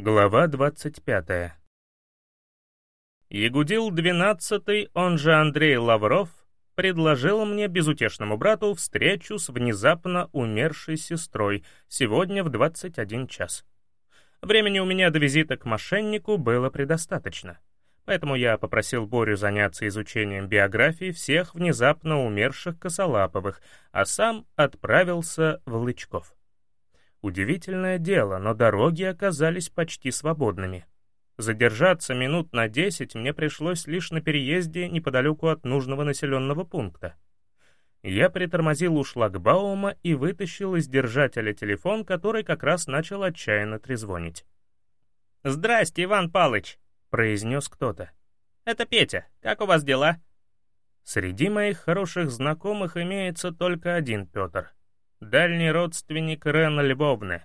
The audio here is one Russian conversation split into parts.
Глава 25. Ягудил XII, он же Андрей Лавров, предложил мне, безутешному брату, встречу с внезапно умершей сестрой сегодня в 21 час. Времени у меня до визита к мошеннику было предостаточно, поэтому я попросил Борю заняться изучением биографии всех внезапно умерших косолаповых, а сам отправился в Лычков. Удивительное дело, но дороги оказались почти свободными. Задержаться минут на десять мне пришлось лишь на переезде неподалеку от нужного населенного пункта. Я притормозил у шлагбаума и вытащил из держателя телефон, который как раз начал отчаянно трезвонить. «Здрасте, Иван Палыч!» — произнес кто-то. «Это Петя. Как у вас дела?» Среди моих хороших знакомых имеется только один Петр — дальний родственник Рена Львовны,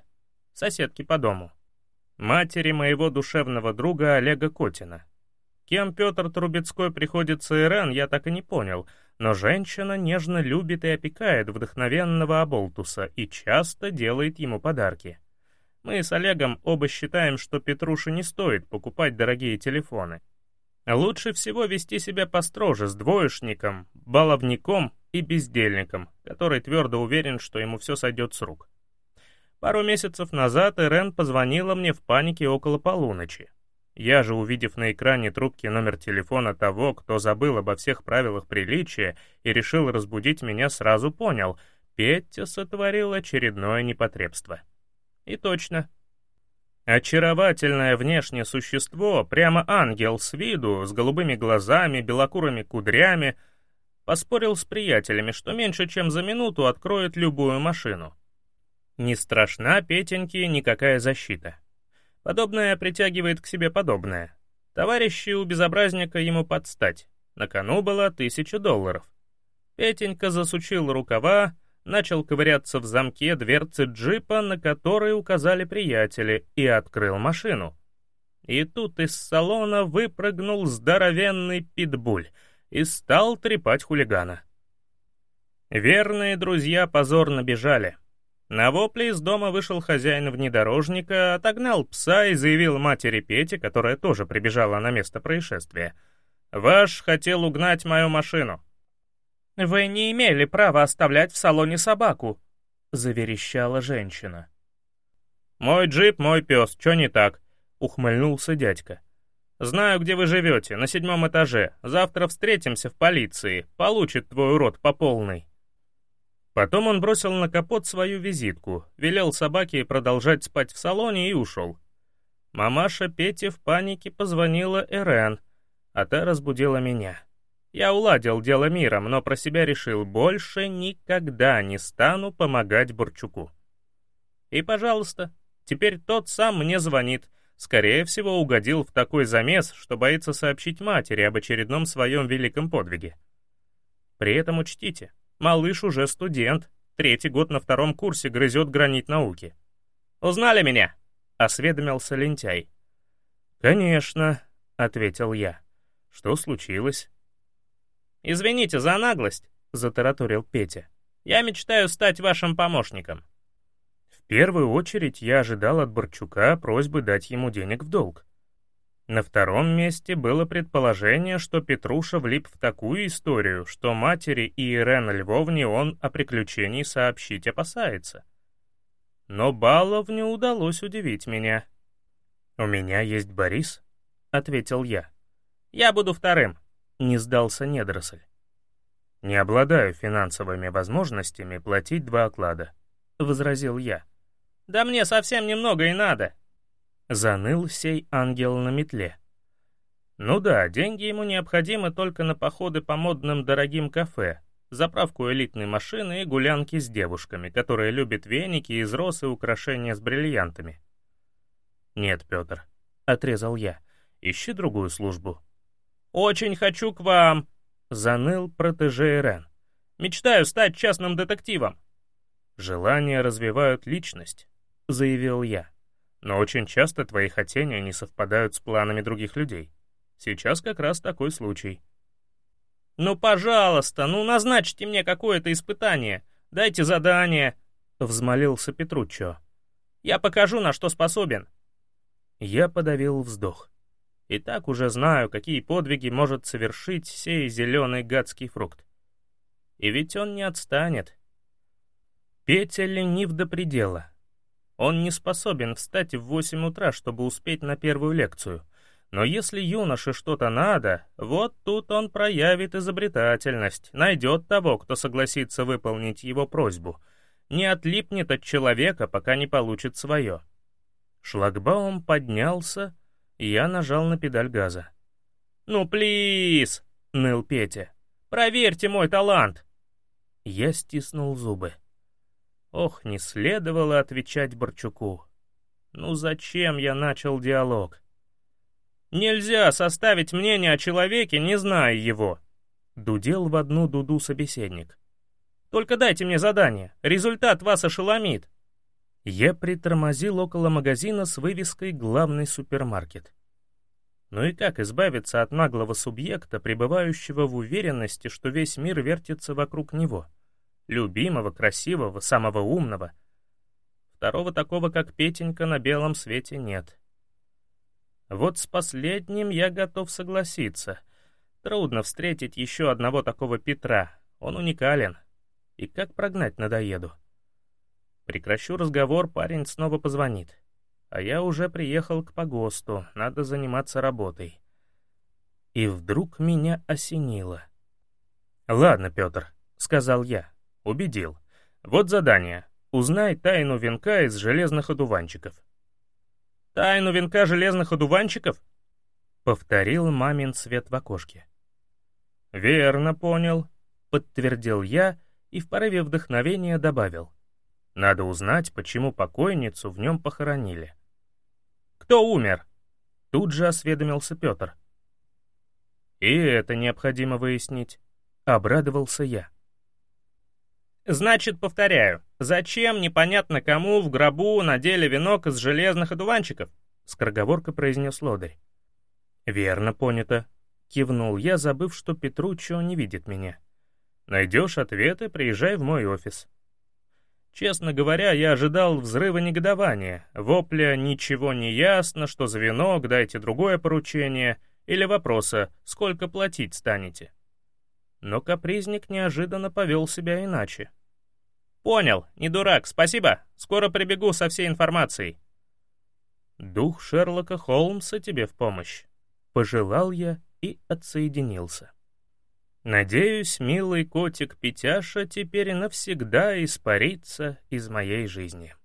соседки по дому, матери моего душевного друга Олега Котина. Кем Петр Трубецкой приходится Ирен, я так и не понял, но женщина нежно любит и опекает вдохновенного Аболтуса и часто делает ему подарки. Мы с Олегом оба считаем, что Петруше не стоит покупать дорогие телефоны. Лучше всего вести себя построже с двоечником, баловником и бездельником, который твердо уверен, что ему все сойдет с рук. Пару месяцев назад Ирен позвонила мне в панике около полуночи. Я же, увидев на экране трубки номер телефона того, кто забыл обо всех правилах приличия и решил разбудить меня, сразу понял — Петя сотворил очередное непотребство. И точно. Очаровательное внешнее существо, прямо ангел с виду, с голубыми глазами, белокурыми кудрями — Поспорил с приятелями, что меньше чем за минуту откроет любую машину. Не страшна Петеньке никакая защита. Подобное притягивает к себе подобное. Товарищи у безобразника ему подстать. На кону было тысяча долларов. Петенька засучил рукава, начал ковыряться в замке дверцы джипа, на который указали приятели, и открыл машину. И тут из салона выпрыгнул здоровенный питбуль — и стал трепать хулигана. Верные друзья позорно бежали. На вопли из дома вышел хозяин внедорожника, отогнал пса и заявил матери Пете, которая тоже прибежала на место происшествия. «Ваш хотел угнать мою машину». «Вы не имели права оставлять в салоне собаку», — заверещала женщина. «Мой джип, мой пес, что не так?» — ухмыльнулся дядька. Знаю, где вы живете, на седьмом этаже. Завтра встретимся в полиции. Получит твой урод по полной». Потом он бросил на капот свою визитку, велел собаке продолжать спать в салоне и ушел. Мамаша Петя в панике позвонила Эрен, а та разбудила меня. Я уладил дело миром, но про себя решил, больше никогда не стану помогать Борчуку. И, пожалуйста, теперь тот сам мне звонит — скорее всего, угодил в такой замес, что боится сообщить матери об очередном своем великом подвиге. При этом учтите, малыш уже студент, третий год на втором курсе грызет гранит науки. «Узнали меня?» — осведомился лентяй. «Конечно», — ответил я. «Что случилось?» «Извините за наглость», — затараторил Петя. «Я мечтаю стать вашим помощником первую очередь я ожидал от Борчука просьбы дать ему денег в долг. На втором месте было предположение, что Петруша влип в такую историю, что матери и Ирен Львовне он о приключении сообщить опасается. Но Баловне удалось удивить меня. «У меня есть Борис», — ответил я. «Я буду вторым», — не сдался недоросль. «Не обладаю финансовыми возможностями платить два оклада», — возразил я. Да мне совсем немного и надо. Заныл сей ангел на метле. Ну да, деньги ему необходимы только на походы по модным дорогим кафе, заправку элитной машины и гулянки с девушками, которые любят веники из роз и украшения с бриллиантами. «Нет, Петр», — отрезал я, — «ищи другую службу». «Очень хочу к вам», — заныл протеже Ирен. «Мечтаю стать частным детективом». Желания развивают личность, — заявил я. «Но очень часто твои хотения не совпадают с планами других людей. Сейчас как раз такой случай». «Ну, пожалуйста, ну назначьте мне какое-то испытание. Дайте задание», — взмолился Петруччо. «Я покажу, на что способен». Я подавил вздох. И так уже знаю, какие подвиги может совершить сей зеленый гадский фрукт. И ведь он не отстанет. Петя ленив до предела. Он не способен встать в 8 утра, чтобы успеть на первую лекцию. Но если юноше что-то надо, вот тут он проявит изобретательность, найдет того, кто согласится выполнить его просьбу, не отлипнет от человека, пока не получит свое. Шлагбаум поднялся, я нажал на педаль газа. «Ну, плиз!» — ныл Петя. «Проверьте мой талант!» Я стиснул зубы. Ох, не следовало отвечать Борчуку. Ну зачем я начал диалог? Нельзя составить мнение о человеке, не зная его. Дудел в одну дуду собеседник. Только дайте мне задание, результат вас ошеломит. Я притормозил около магазина с вывеской «Главный супермаркет». Ну и как избавиться от наглого субъекта, пребывающего в уверенности, что весь мир вертится вокруг него? Любимого, красивого, самого умного. Второго такого, как Петенька, на белом свете нет. Вот с последним я готов согласиться. Трудно встретить еще одного такого Петра. Он уникален. И как прогнать надоеду? Прекращу разговор, парень снова позвонит. А я уже приехал к погосту, надо заниматься работой. И вдруг меня осенило. «Ладно, Петр», — сказал я, убедил. «Вот задание. Узнай тайну венка из железных одуванчиков». «Тайну венка железных одуванчиков?» — повторил мамин свет в окошке. «Верно понял», — подтвердил я и в порыве вдохновения добавил. «Надо узнать, почему покойницу в нем похоронили». Кто умер?» Тут же осведомился Петр. «И это необходимо выяснить», — обрадовался я. «Значит, повторяю, зачем непонятно кому в гробу надели венок из железных одуванчиков?» — скороговорка произнес лодырь. «Верно понято», — кивнул я, забыв, что Петруччо не видит меня. «Найдешь ответы, приезжай в мой офис». Честно говоря, я ожидал взрыва негодования, вопля «ничего не ясно», «что за венок», «дайте другое поручение» или вопроса «сколько платить станете?». Но капризник неожиданно повел себя иначе. «Понял, не дурак, спасибо, скоро прибегу со всей информацией». «Дух Шерлока Холмса тебе в помощь», — пожелал я и отсоединился. Надеюсь, милый котик Петяша теперь навсегда испарится из моей жизни.